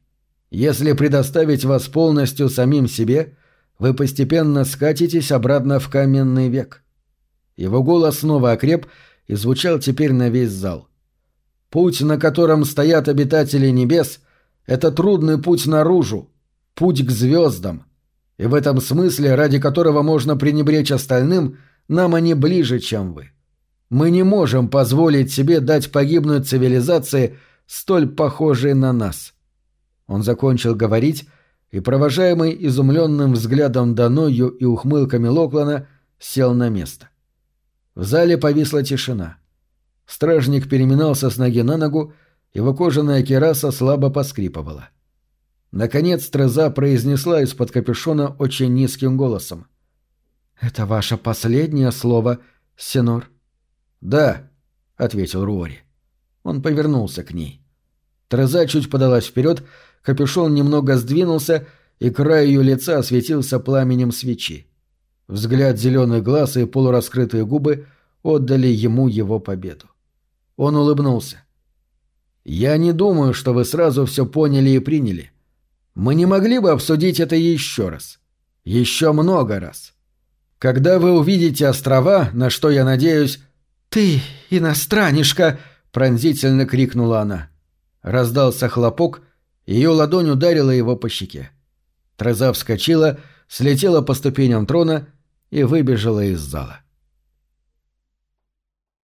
если предоставить вас полностью самим себе, вы постепенно скатитесь обратно в каменный век. Его голос снова окреп и звучал теперь на весь зал. Путь, на котором стоят обитатели небес, это трудный путь наружу, путь к звездам. И в этом смысле, ради которого можно пренебречь остальным, нам они ближе, чем вы. Мы не можем позволить себе дать погибнуть цивилизации, столь похожей на нас. Он закончил говорить, и, провожаемый изумленным взглядом Даною и ухмылками Локлана, сел на место. В зале повисла тишина. Стражник переминался с ноги на ногу, его кожаная кераса слабо поскрипывала. Наконец Треза произнесла из-под капюшона очень низким голосом. «Это ваше последнее слово, Сенор?» «Да», — ответил Руори. Он повернулся к ней. Треза чуть подалась вперед, капюшон немного сдвинулся, и край ее лица осветился пламенем свечи. Взгляд зеленых глаз и полураскрытые губы отдали ему его победу. Он улыбнулся. «Я не думаю, что вы сразу все поняли и приняли. Мы не могли бы обсудить это еще раз. Еще много раз. Когда вы увидите острова, на что я надеюсь, «Ты, иностранишка!» — пронзительно крикнула она. Раздался хлопок, ее ладонь ударила его по щеке. Треза вскочила, слетела по ступеням трона и выбежала из зала.